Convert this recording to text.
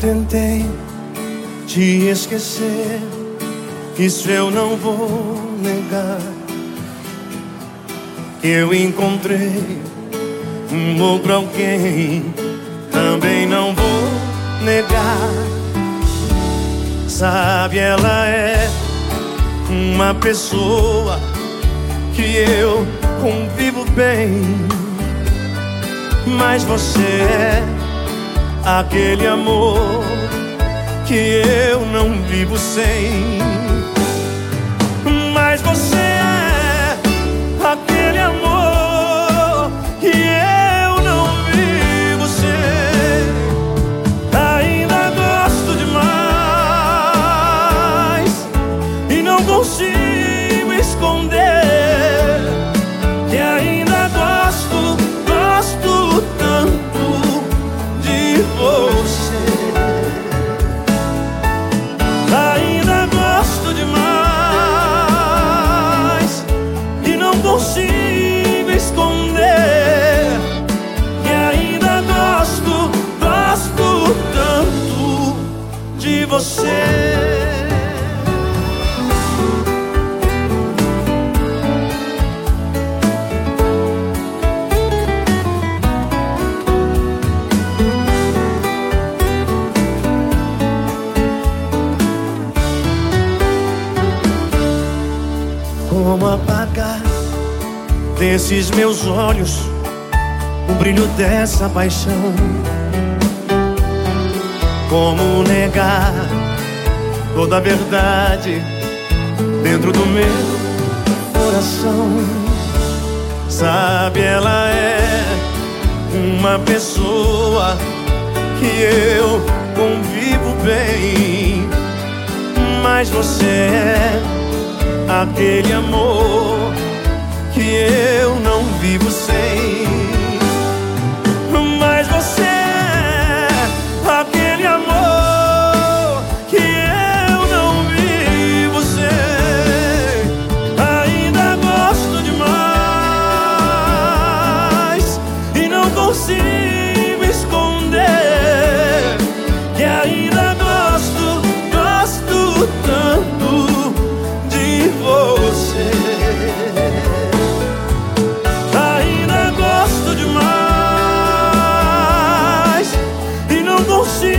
tentei te esquecer, isso eu não vou negar. Eu encontrei um outro alguém, também não vou negar. Sabe, ela é uma pessoa que eu convivo bem, mas você é aquele amor que eu não vivo sem. Consigo esconder que ainda gosto, gosto tanto de você. Como apagar desses meus olhos o brilho dessa paixão? Como negar toda a verdade dentro do meu coração? Sabe, ela é uma pessoa que eu convivo bem, mas você é aquele amor vivo she